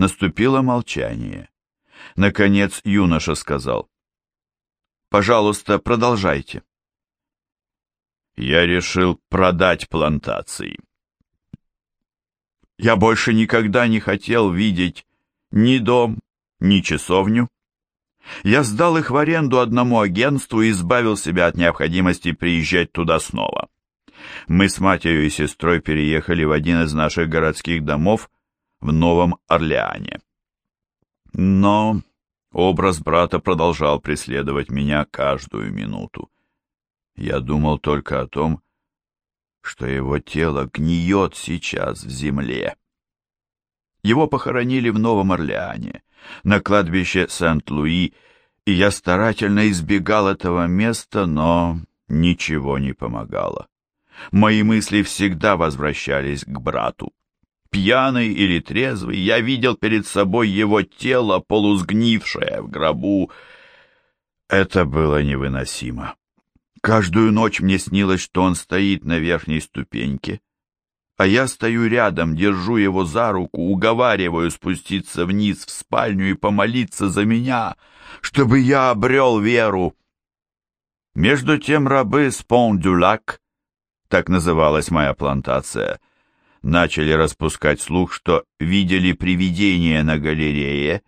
Наступило молчание. Наконец юноша сказал. «Пожалуйста, продолжайте». Я решил продать плантации. Я больше никогда не хотел видеть ни дом, ни часовню. Я сдал их в аренду одному агентству и избавил себя от необходимости приезжать туда снова. Мы с матерью и сестрой переехали в один из наших городских домов в Новом Орлеане. Но образ брата продолжал преследовать меня каждую минуту. Я думал только о том, что его тело гниет сейчас в земле. Его похоронили в Новом Орлеане, на кладбище Сент-Луи, и я старательно избегал этого места, но ничего не помогало. Мои мысли всегда возвращались к брату. Пьяный или трезвый, я видел перед собой его тело, полусгнившее в гробу. Это было невыносимо. Каждую ночь мне снилось, что он стоит на верхней ступеньке, а я стою рядом, держу его за руку, уговариваю спуститься вниз в спальню и помолиться за меня, чтобы я обрел веру. Между тем рабы с Пон-Дюлак, так называлась моя плантация, начали распускать слух, что видели привидение на галерее,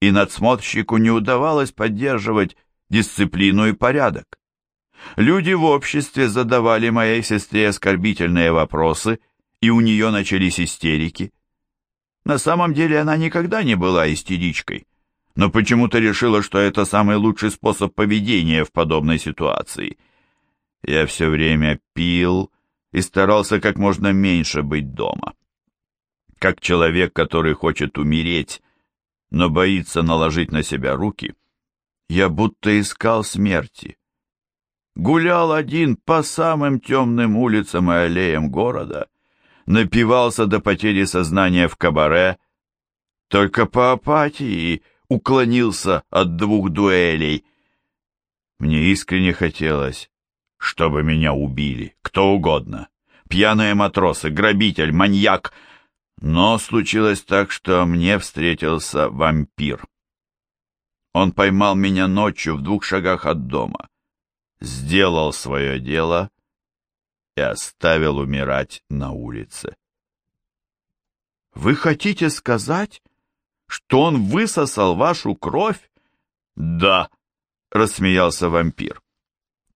и надсмотрщику не удавалось поддерживать дисциплину и порядок. Люди в обществе задавали моей сестре оскорбительные вопросы, и у нее начались истерики. На самом деле она никогда не была истеричкой, но почему-то решила, что это самый лучший способ поведения в подобной ситуации. Я все время пил и старался как можно меньше быть дома. Как человек, который хочет умереть, но боится наложить на себя руки, я будто искал смерти гулял один по самым темным улицам и аллеям города, напивался до потери сознания в кабаре, только по апатии уклонился от двух дуэлей. Мне искренне хотелось, чтобы меня убили, кто угодно, пьяные матросы, грабитель, маньяк, но случилось так, что мне встретился вампир. Он поймал меня ночью в двух шагах от дома сделал свое дело и оставил умирать на улице. «Вы хотите сказать, что он высосал вашу кровь?» «Да», — рассмеялся вампир.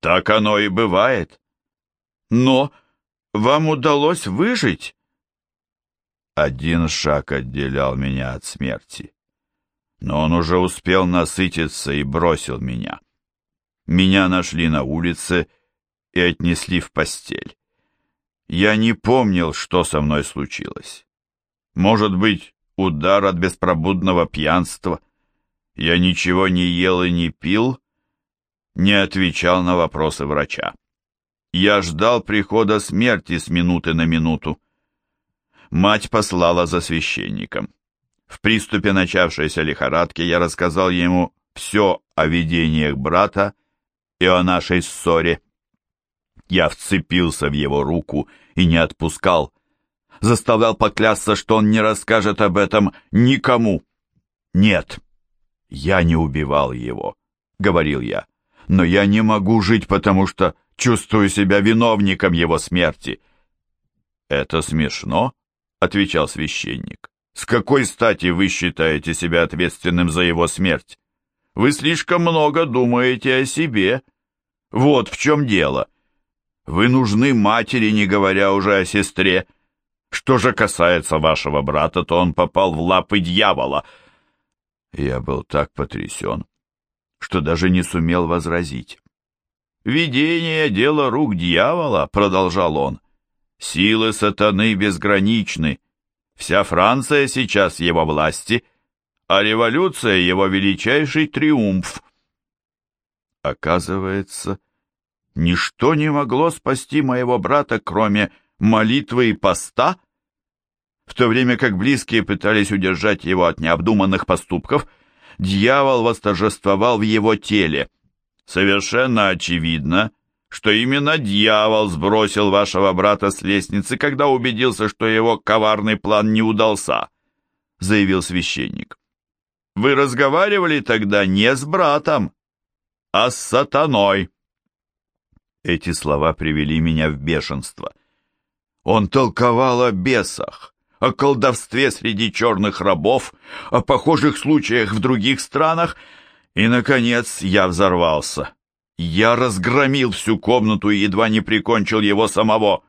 «Так оно и бывает. Но вам удалось выжить?» Один шаг отделял меня от смерти, но он уже успел насытиться и бросил меня. Меня нашли на улице и отнесли в постель. Я не помнил, что со мной случилось. Может быть, удар от беспробудного пьянства. Я ничего не ел и не пил, не отвечал на вопросы врача. Я ждал прихода смерти с минуты на минуту. Мать послала за священником. В приступе начавшейся лихорадки я рассказал ему все о видениях брата и о нашей ссоре. Я вцепился в его руку и не отпускал. Заставлял поклясться, что он не расскажет об этом никому. «Нет, я не убивал его», — говорил я. «Но я не могу жить, потому что чувствую себя виновником его смерти». «Это смешно», — отвечал священник. «С какой стати вы считаете себя ответственным за его смерть? Вы слишком много думаете о себе. Вот в чем дело. Вы нужны матери, не говоря уже о сестре. Что же касается вашего брата, то он попал в лапы дьявола. Я был так потрясен, что даже не сумел возразить. «Видение — дело рук дьявола», — продолжал он. «Силы сатаны безграничны. Вся Франция сейчас его власти, а революция — его величайший триумф». Оказывается, ничто не могло спасти моего брата, кроме молитвы и поста? В то время как близкие пытались удержать его от необдуманных поступков, дьявол восторжествовал в его теле. Совершенно очевидно, что именно дьявол сбросил вашего брата с лестницы, когда убедился, что его коварный план не удался. заявил священник. «Вы разговаривали тогда не с братом, а с сатаной». Эти слова привели меня в бешенство. Он толковал о бесах, о колдовстве среди черных рабов, о похожих случаях в других странах, и, наконец, я взорвался. Я разгромил всю комнату и едва не прикончил его самого.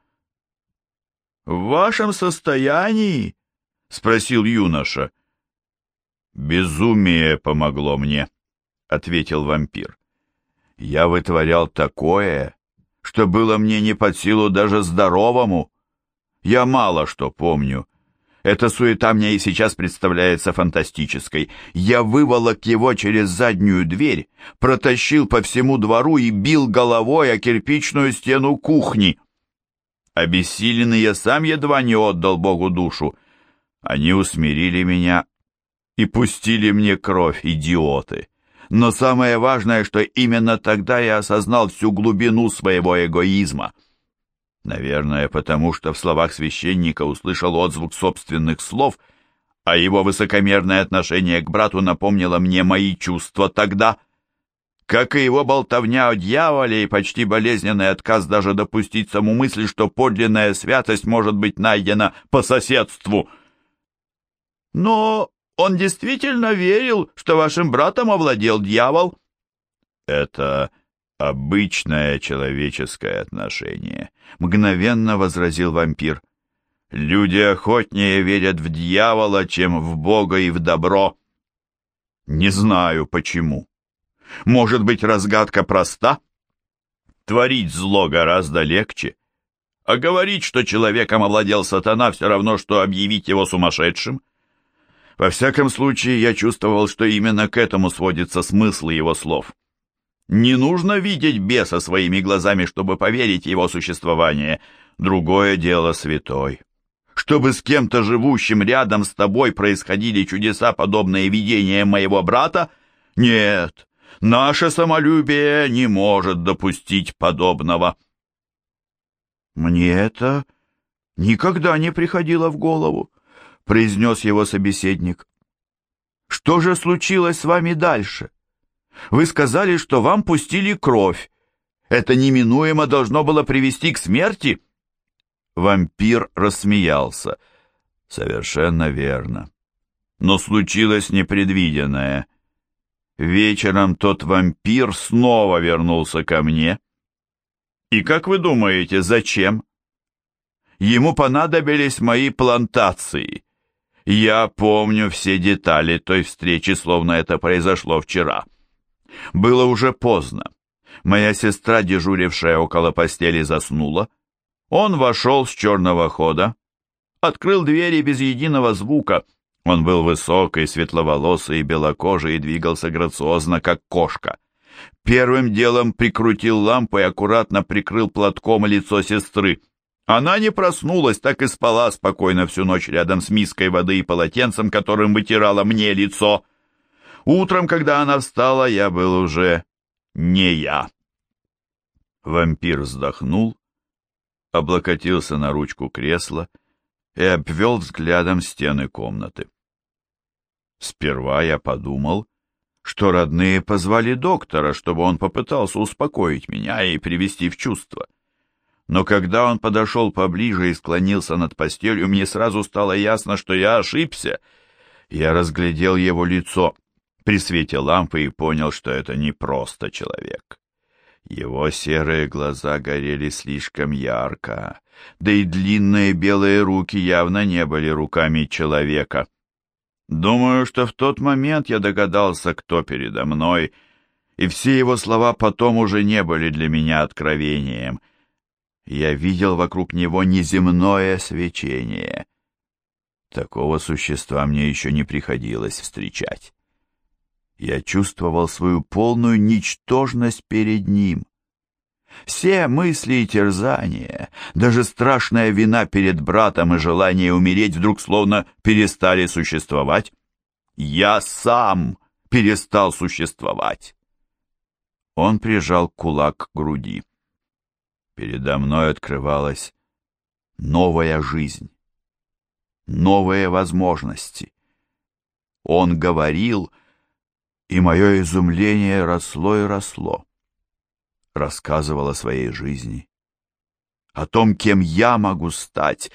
«В вашем состоянии?» — спросил юноша. «Безумие помогло мне», — ответил вампир. «Я вытворял такое, что было мне не под силу даже здоровому. Я мало что помню. Эта суета мне и сейчас представляется фантастической. Я выволок его через заднюю дверь, протащил по всему двору и бил головой о кирпичную стену кухни. Обессиленный я сам едва не отдал Богу душу. Они усмирили меня и пустили мне кровь, идиоты. Но самое важное, что именно тогда я осознал всю глубину своего эгоизма. Наверное, потому что в словах священника услышал отзвук собственных слов, а его высокомерное отношение к брату напомнило мне мои чувства тогда — как и его болтовня о дьяволе и почти болезненный отказ даже допустить саму мысль, что подлинная святость может быть найдена по соседству. Но он действительно верил, что вашим братом овладел дьявол. Это обычное человеческое отношение, мгновенно возразил вампир. Люди охотнее верят в дьявола, чем в Бога и в добро. Не знаю почему. Может быть, разгадка проста? Творить зло гораздо легче. А говорить, что человеком овладел сатана, все равно, что объявить его сумасшедшим. Во всяком случае, я чувствовал, что именно к этому сводится смысл его слов. Не нужно видеть беса своими глазами, чтобы поверить его существование. Другое дело святой. Чтобы с кем-то живущим рядом с тобой происходили чудеса, подобные видениям моего брата? Нет, Наше самолюбие не может допустить подобного. Мне это никогда не приходило в голову, произнес его собеседник. Что же случилось с вами дальше? Вы сказали, что вам пустили кровь. Это неминуемо должно было привести к смерти? Вампир рассмеялся. Совершенно верно. Но случилось непредвиденное. Вечером тот вампир снова вернулся ко мне. И как вы думаете, зачем? Ему понадобились мои плантации. Я помню все детали той встречи, словно это произошло вчера. Было уже поздно. Моя сестра, дежурившая около постели, заснула. Он вошел с черного хода, открыл двери без единого звука — он был высокий, светловолосый и белокожий и двигался грациозно, как кошка. Первым делом прикрутил лампу и аккуратно прикрыл платком лицо сестры. Она не проснулась, так и спала спокойно всю ночь рядом с миской воды и полотенцем, которым вытирала мне лицо. Утром, когда она встала, я был уже не я. Вампир вздохнул, облокотился на ручку кресла и обвел взглядом стены комнаты. Сперва я подумал, что родные позвали доктора, чтобы он попытался успокоить меня и привести в чувство. Но когда он подошел поближе и склонился над постелью, мне сразу стало ясно, что я ошибся. Я разглядел его лицо при свете лампы и понял, что это не просто человек. Его серые глаза горели слишком ярко, да и длинные белые руки явно не были руками человека. Думаю, что в тот момент я догадался, кто передо мной, и все его слова потом уже не были для меня откровением. Я видел вокруг него неземное свечение. Такого существа мне еще не приходилось встречать. Я чувствовал свою полную ничтожность перед ним. Все мысли и терзания, даже страшная вина перед братом и желание умереть вдруг словно перестали существовать. Я сам перестал существовать. Он прижал кулак к груди. Передо мной открывалась новая жизнь, новые возможности. Он говорил, и мое изумление росло и росло. Рассказывал о своей жизни, о том, кем я могу стать,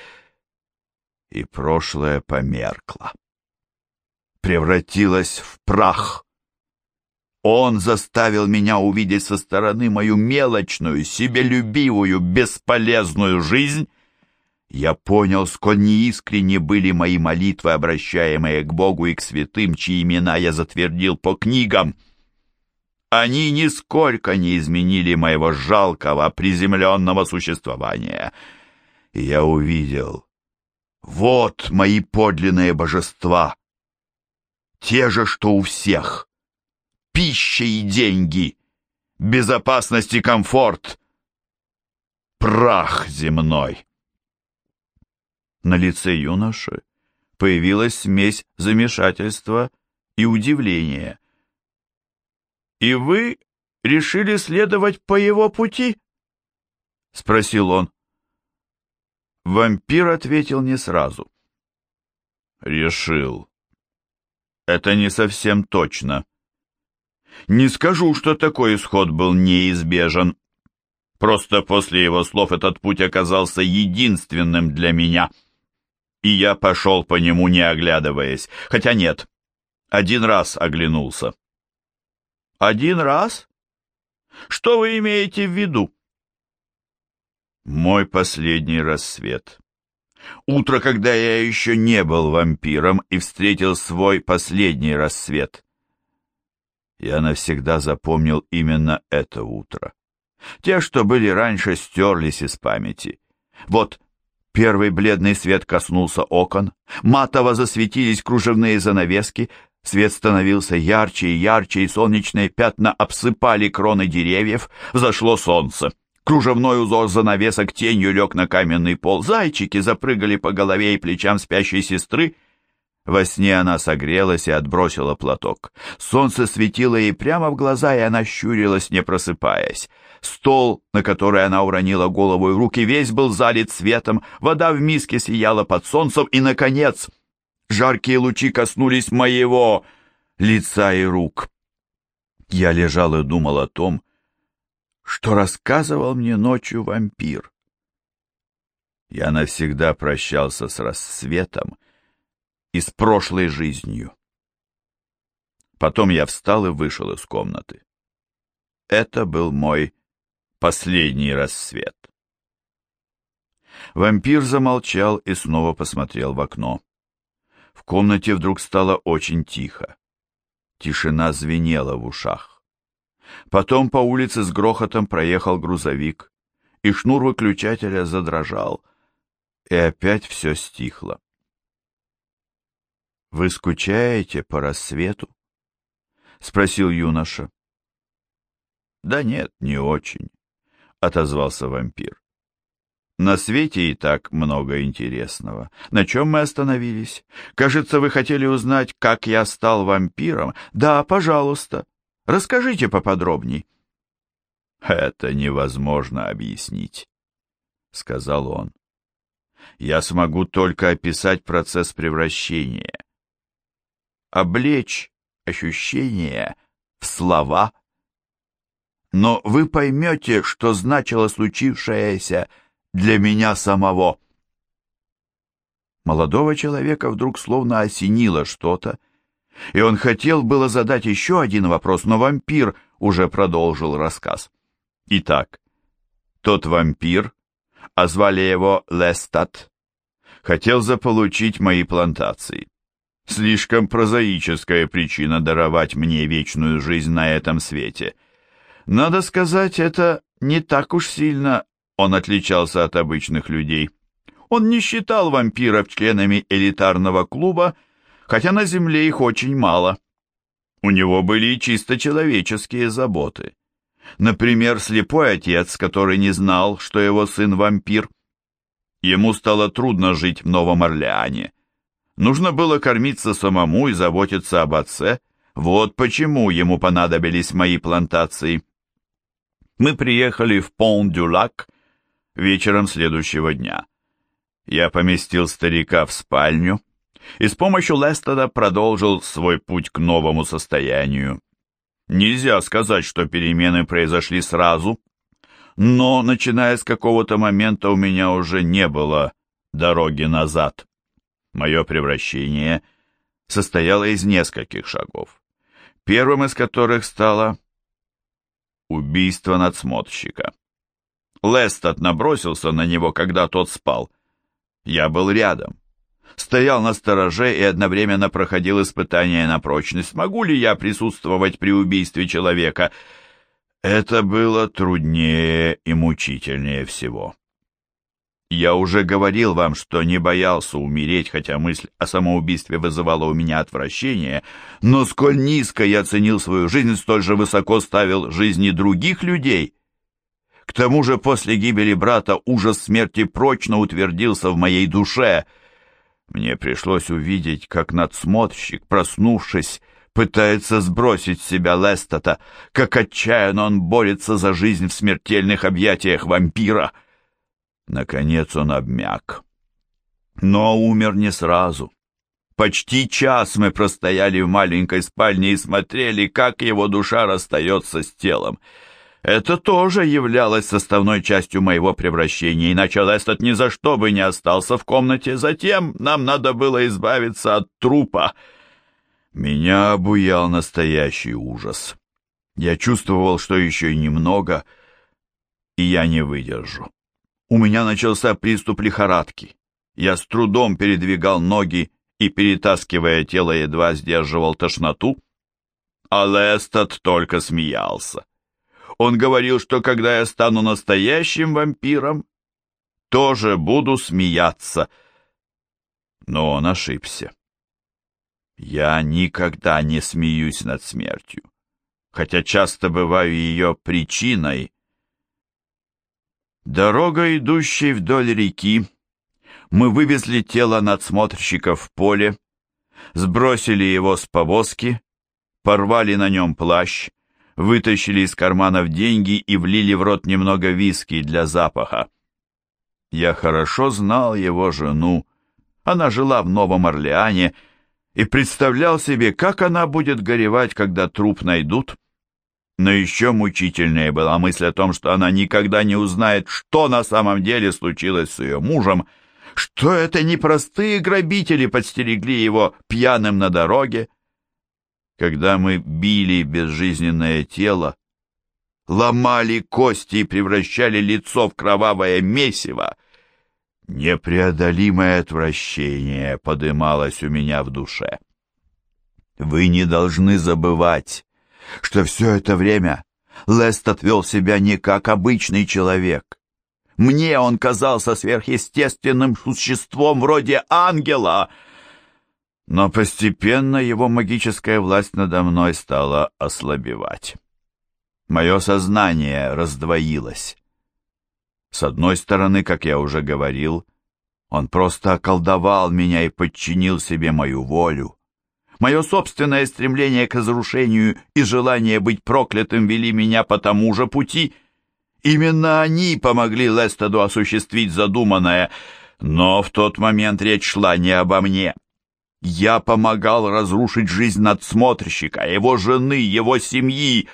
и прошлое померкло. Превратилось в прах. Он заставил меня увидеть со стороны мою мелочную, себелюбивую, бесполезную жизнь. Я понял, сколь неискренне были мои молитвы, обращаемые к Богу и к святым, чьи имена я затвердил по книгам. Они нисколько не изменили моего жалкого, приземленного существования. Я увидел, вот мои подлинные божества, те же, что у всех пища и деньги, безопасность и комфорт, прах земной. На лице юноши появилась смесь замешательства и удивления. «И вы решили следовать по его пути?» — спросил он. Вампир ответил не сразу. «Решил. Это не совсем точно. Не скажу, что такой исход был неизбежен. Просто после его слов этот путь оказался единственным для меня. И я пошел по нему, не оглядываясь. Хотя нет, один раз оглянулся. Один раз? Что вы имеете в виду? Мой последний рассвет. Утро, когда я еще не был вампиром и встретил свой последний рассвет. Я навсегда запомнил именно это утро. Те, что были раньше, стерлись из памяти. Вот первый бледный свет коснулся окон, матово засветились кружевные занавески, свет становился ярче и ярче, и солнечные пятна обсыпали кроны деревьев, взошло солнце. Кружевной узор занавесок тенью лег на каменный пол. Зайчики запрыгали по голове и плечам спящей сестры, во сне она согрелась и отбросила платок. Солнце светило ей прямо в глаза, и она щурилась, не просыпаясь. Стол, на который она уронила голову и руки, весь был залит светом, вода в миске сияла под солнцем, и, наконец, жаркие лучи коснулись моего лица и рук. Я лежал и думал о том, что рассказывал мне ночью вампир. Я навсегда прощался с рассветом, и с прошлой жизнью. Потом я встал и вышел из комнаты. Это был мой последний рассвет. Вампир замолчал и снова посмотрел в окно. В комнате вдруг стало очень тихо. Тишина звенела в ушах. Потом по улице с грохотом проехал грузовик, и шнур выключателя задрожал, и опять все стихло. «Вы скучаете по рассвету?» — спросил юноша. «Да нет, не очень», — отозвался вампир. «На свете и так много интересного. На чем мы остановились? Кажется, вы хотели узнать, как я стал вампиром? Да, пожалуйста. Расскажите поподробней». «Это невозможно объяснить», — сказал он. «Я смогу только описать процесс превращения облечь ощущения в слова. Но вы поймете, что значило случившееся для меня самого. Молодого человека вдруг словно осенило что-то, и он хотел было задать еще один вопрос, но вампир уже продолжил рассказ. Итак, тот вампир, а звали его Лестат, хотел заполучить мои плантации. Слишком прозаическая причина даровать мне вечную жизнь на этом свете. Надо сказать, это не так уж сильно он отличался от обычных людей. Он не считал вампиров членами элитарного клуба, хотя на земле их очень мало. У него были и чисто человеческие заботы. Например, слепой отец, который не знал, что его сын вампир. Ему стало трудно жить в Новом Орлеане. Нужно было кормиться самому и заботиться об отце. Вот почему ему понадобились мои плантации. Мы приехали в Пон-Дюлак вечером следующего дня. Я поместил старика в спальню и с помощью Лестеда продолжил свой путь к новому состоянию. Нельзя сказать, что перемены произошли сразу, но, начиная с какого-то момента, у меня уже не было дороги назад. Мое превращение состояло из нескольких шагов, первым из которых стало убийство надсмотрщика. Лестед набросился на него, когда тот спал. Я был рядом. Стоял на стороже и одновременно проходил испытание на прочность. Могу ли я присутствовать при убийстве человека? Это было труднее и мучительнее всего. Я уже говорил вам, что не боялся умереть, хотя мысль о самоубийстве вызывала у меня отвращение, но сколь низко я ценил свою жизнь, столь же высоко ставил жизни других людей. К тому же после гибели брата ужас смерти прочно утвердился в моей душе. Мне пришлось увидеть, как надсмотрщик, проснувшись, пытается сбросить с себя Лестата, как отчаянно он борется за жизнь в смертельных объятиях вампира — Наконец он обмяк. Но умер не сразу. Почти час мы простояли в маленькой спальне и смотрели, как его душа расстается с телом. Это тоже являлось составной частью моего превращения, иначе Лестед ни за что бы не остался в комнате. Затем нам надо было избавиться от трупа. Меня обуял настоящий ужас. Я чувствовал, что еще немного, и я не выдержу. У меня начался приступ лихорадки. Я с трудом передвигал ноги и, перетаскивая тело, едва сдерживал тошноту. А Лестед только смеялся. Он говорил, что когда я стану настоящим вампиром, тоже буду смеяться. Но он ошибся. Я никогда не смеюсь над смертью, хотя часто бываю ее причиной Дорога, идущей вдоль реки, мы вывезли тело надсмотрщика в поле, сбросили его с повозки, порвали на нем плащ, вытащили из карманов деньги и влили в рот немного виски для запаха. Я хорошо знал его жену. Она жила в Новом Орлеане и представлял себе, как она будет горевать, когда труп найдут. Но еще мучительнее была мысль о том, что она никогда не узнает, что на самом деле случилось с ее мужем, что это не простые грабители подстерегли его пьяным на дороге. Когда мы били безжизненное тело, ломали кости и превращали лицо в кровавое месиво, непреодолимое отвращение подымалось у меня в душе. Вы не должны забывать, что все это время Лестед вел себя не как обычный человек. Мне он казался сверхъестественным существом вроде ангела. Но постепенно его магическая власть надо мной стала ослабевать. Мое сознание раздвоилось. С одной стороны, как я уже говорил, он просто околдовал меня и подчинил себе мою волю. Мое собственное стремление к разрушению и желание быть проклятым вели меня по тому же пути. Именно они помогли Лестеду осуществить задуманное, но в тот момент речь шла не обо мне. Я помогал разрушить жизнь надсмотрщика, его жены, его семьи.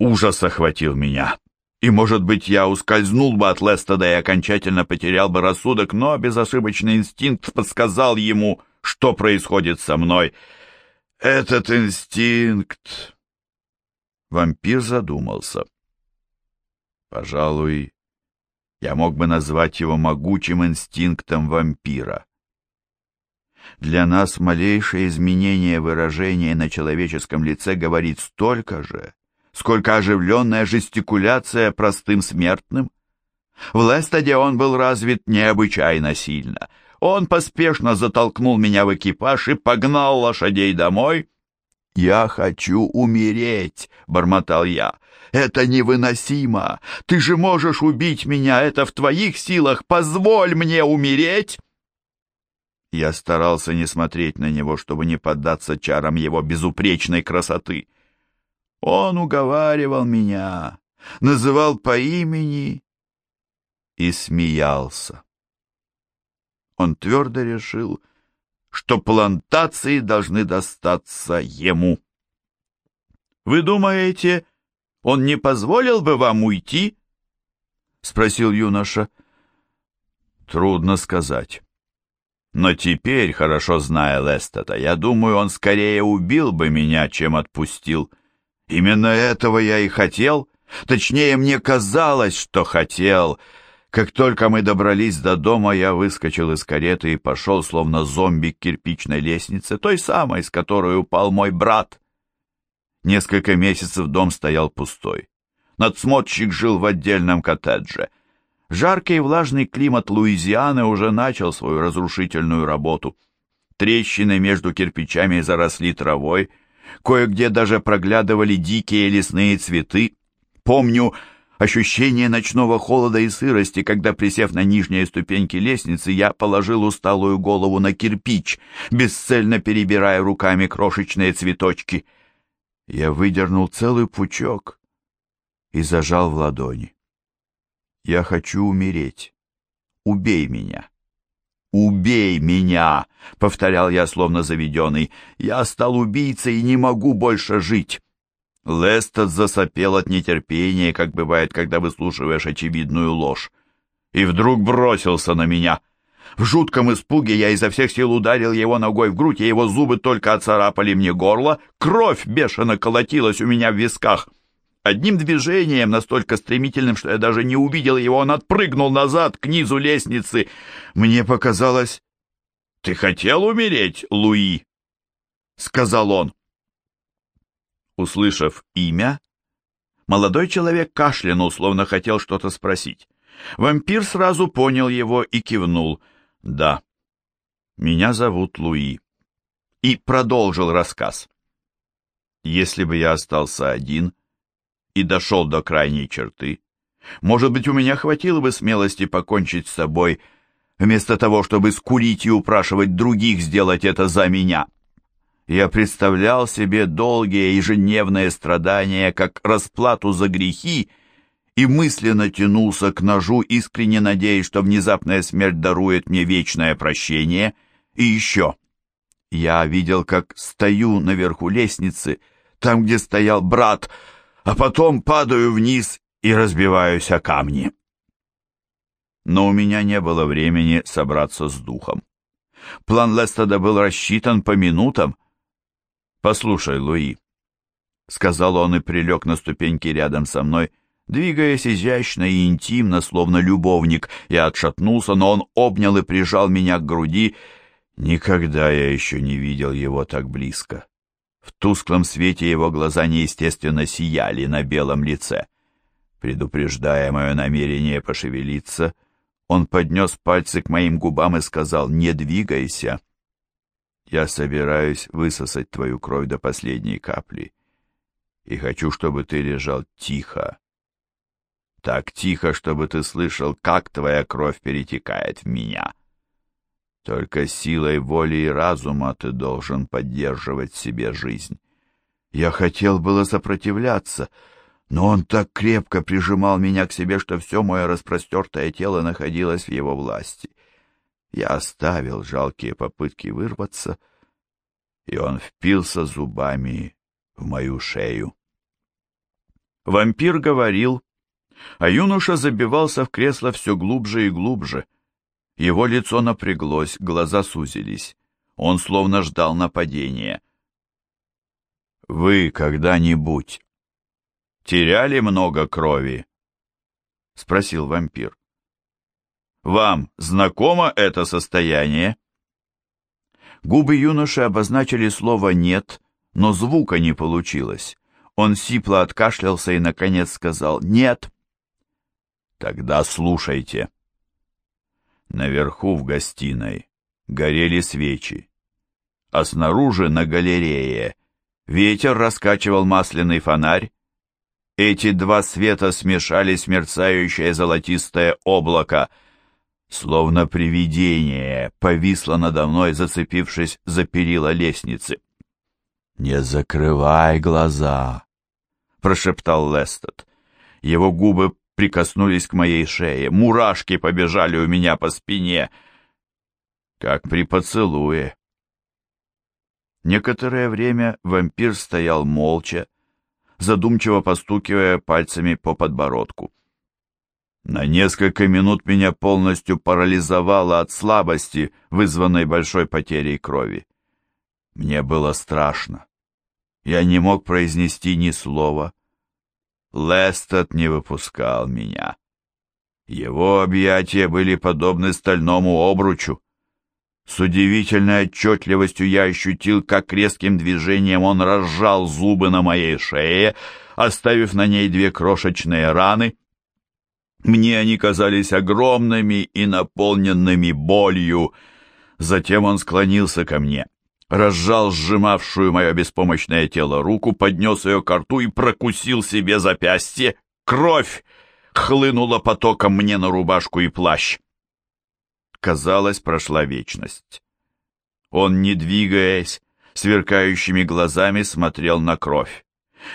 Ужас охватил меня. И, может быть, я ускользнул бы от Лестеда и окончательно потерял бы рассудок, но безошибочный инстинкт подсказал ему, что происходит со мной — этот инстинкт... Вампир задумался. Пожалуй, я мог бы назвать его могучим инстинктом вампира. Для нас малейшее изменение выражения на человеческом лице говорит столько же, сколько оживленная жестикуляция простым смертным. В Лестаде он был развит необычайно сильно — он поспешно затолкнул меня в экипаж и погнал лошадей домой. «Я хочу умереть», — бормотал я. «Это невыносимо! Ты же можешь убить меня! Это в твоих силах! Позволь мне умереть!» Я старался не смотреть на него, чтобы не поддаться чарам его безупречной красоты. Он уговаривал меня, называл по имени и смеялся. Он твердо решил что плантации должны достаться ему. «Вы думаете, он не позволил бы вам уйти?» — спросил юноша. «Трудно сказать. Но теперь, хорошо зная Лестета, я думаю, он скорее убил бы меня, чем отпустил. Именно этого я и хотел. Точнее, мне казалось, что хотел. Как только мы добрались до дома, я выскочил из кареты и пошел, словно зомби к кирпичной лестнице, той самой, с которой упал мой брат. Несколько месяцев дом стоял пустой. Надсмотрщик жил в отдельном коттедже. Жаркий и влажный климат Луизианы уже начал свою разрушительную работу. Трещины между кирпичами заросли травой, кое-где даже проглядывали дикие лесные цветы. Помню ощущение ночного холода и сырости, когда, присев на нижние ступеньки лестницы, я положил усталую голову на кирпич, бесцельно перебирая руками крошечные цветочки — я выдернул целый пучок и зажал в ладони. «Я хочу умереть. Убей меня!» «Убей меня!» — повторял я, словно заведенный. «Я стал убийцей и не могу больше жить!» Лестед засопел от нетерпения, как бывает, когда выслушиваешь очевидную ложь, и вдруг бросился на меня — в жутком испуге я изо всех сил ударил его ногой в грудь, и его зубы только оцарапали мне горло. Кровь бешено колотилась у меня в висках. Одним движением, настолько стремительным, что я даже не увидел его, он отпрыгнул назад к низу лестницы. Мне показалось... «Ты хотел умереть, Луи?» — сказал он. Услышав имя, молодой человек кашлянул, словно хотел что-то спросить. Вампир сразу понял его и кивнул — да, меня зовут Луи. И продолжил рассказ. Если бы я остался один и дошел до крайней черты, может быть, у меня хватило бы смелости покончить с собой, вместо того, чтобы скурить и упрашивать других сделать это за меня. Я представлял себе долгие ежедневные страдания как расплату за грехи, и мысленно тянулся к ножу, искренне надеясь, что внезапная смерть дарует мне вечное прощение. И еще. Я видел, как стою наверху лестницы, там, где стоял брат, а потом падаю вниз и разбиваюсь о камни. Но у меня не было времени собраться с духом. План Лестеда был рассчитан по минутам. «Послушай, Луи», — сказал он и прилег на ступеньки рядом со мной, — Двигаясь изящно и интимно, словно любовник, я отшатнулся, но он обнял и прижал меня к груди. Никогда я еще не видел его так близко. В тусклом свете его глаза неестественно сияли на белом лице. Предупреждая мое намерение пошевелиться, он поднес пальцы к моим губам и сказал «Не двигайся». «Я собираюсь высосать твою кровь до последней капли, и хочу, чтобы ты лежал тихо, так тихо, чтобы ты слышал, как твоя кровь перетекает в меня. Только силой воли и разума ты должен поддерживать себе жизнь. Я хотел было сопротивляться, но он так крепко прижимал меня к себе, что все мое распростертое тело находилось в его власти. Я оставил жалкие попытки вырваться, и он впился зубами в мою шею. Вампир говорил, а юноша забивался в кресло все глубже и глубже. Его лицо напряглось, глаза сузились. Он словно ждал нападения. «Вы когда-нибудь теряли много крови?» — спросил вампир. «Вам знакомо это состояние?» Губы юноши обозначили слово «нет», но звука не получилось. Он сипло откашлялся и, наконец, сказал «нет». Тогда слушайте. Наверху в гостиной горели свечи, а снаружи на галерее ветер раскачивал масляный фонарь. Эти два света смешались в мерцающее золотистое облако, словно привидение повисло надо мной, зацепившись за перила лестницы. «Не закрывай глаза!» — прошептал Лестед. Его губы прикоснулись к моей шее. Мурашки побежали у меня по спине, как при поцелуе. Некоторое время вампир стоял молча, задумчиво постукивая пальцами по подбородку. На несколько минут меня полностью парализовало от слабости, вызванной большой потерей крови. Мне было страшно. Я не мог произнести ни слова. Лестед не выпускал меня. Его объятия были подобны стальному обручу. С удивительной отчетливостью я ощутил, как резким движением он разжал зубы на моей шее, оставив на ней две крошечные раны. Мне они казались огромными и наполненными болью. Затем он склонился ко мне, разжал сжимавшую мое беспомощное тело руку, поднес ее к рту и прокусил себе запястье. Кровь хлынула потоком мне на рубашку и плащ. Казалось, прошла вечность. Он, не двигаясь, сверкающими глазами смотрел на кровь.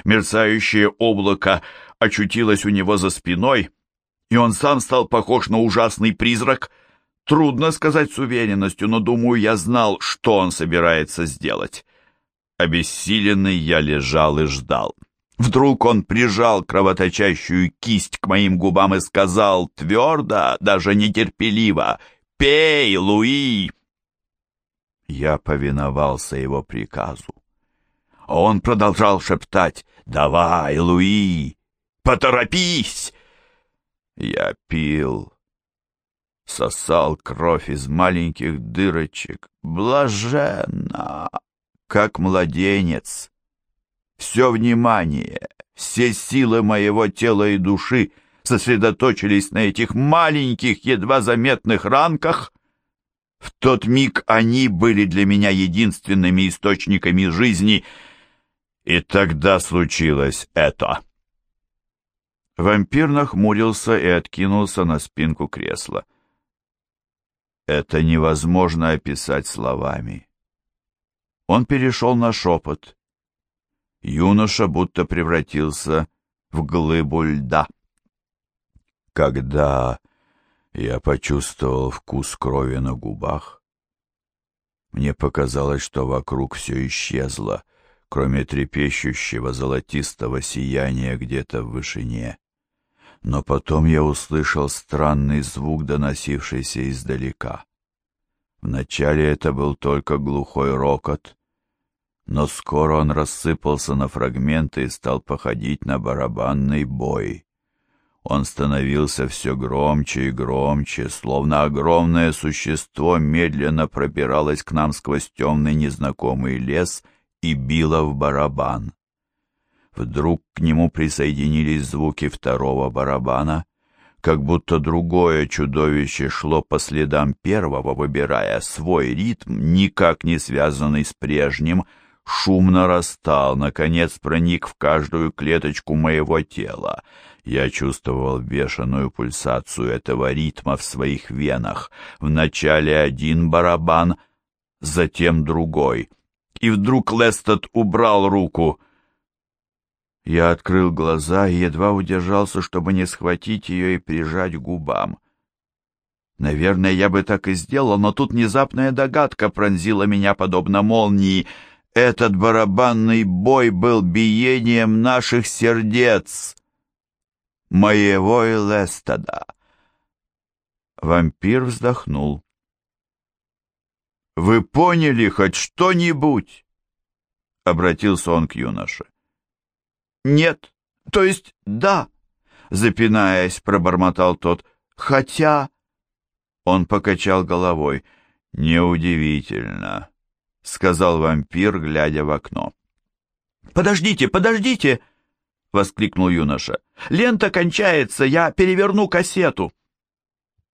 Мерцающее облако очутилось у него за спиной, и он сам стал похож на ужасный призрак. Трудно сказать с уверенностью, но, думаю, я знал, что он собирается сделать. Обессиленный я лежал и ждал. Вдруг он прижал кровоточащую кисть к моим губам и сказал твердо, даже нетерпеливо, Пей, Луи!» Я повиновался его приказу. Он продолжал шептать «Давай, Луи! Поторопись!» Я пил, сосал кровь из маленьких дырочек, блаженно, как младенец. Все внимание, все силы моего тела и души — сосредоточились на этих маленьких, едва заметных ранках. В тот миг они были для меня единственными источниками жизни, и тогда случилось это. Вампир нахмурился и откинулся на спинку кресла. Это невозможно описать словами. Он перешел на шепот. Юноша будто превратился в глыбу льда. Когда я почувствовал вкус крови на губах, мне показалось, что вокруг все исчезло, кроме трепещущего золотистого сияния где-то в вышине. Но потом я услышал странный звук, доносившийся издалека. Вначале это был только глухой рокот, но скоро он рассыпался на фрагменты и стал походить на барабанный бой. Он становился все громче и громче, словно огромное существо медленно пробиралось к нам сквозь темный незнакомый лес и било в барабан. Вдруг к нему присоединились звуки второго барабана, как будто другое чудовище шло по следам первого, выбирая свой ритм, никак не связанный с прежним, шум нарастал, наконец проник в каждую клеточку моего тела — я чувствовал бешеную пульсацию этого ритма в своих венах. Вначале один барабан, затем другой. И вдруг Лестед убрал руку. Я открыл глаза и едва удержался, чтобы не схватить ее и прижать губам. Наверное, я бы так и сделал, но тут внезапная догадка пронзила меня подобно молнии. Этот барабанный бой был биением наших сердец моего Элестада. Вампир вздохнул. «Вы поняли хоть что-нибудь?» — обратился он к юноше. «Нет, то есть да», — запинаясь, пробормотал тот. «Хотя...» — он покачал головой. «Неудивительно», — сказал вампир, глядя в окно. «Подождите, подождите!» — воскликнул юноша. «Лента кончается, я переверну кассету».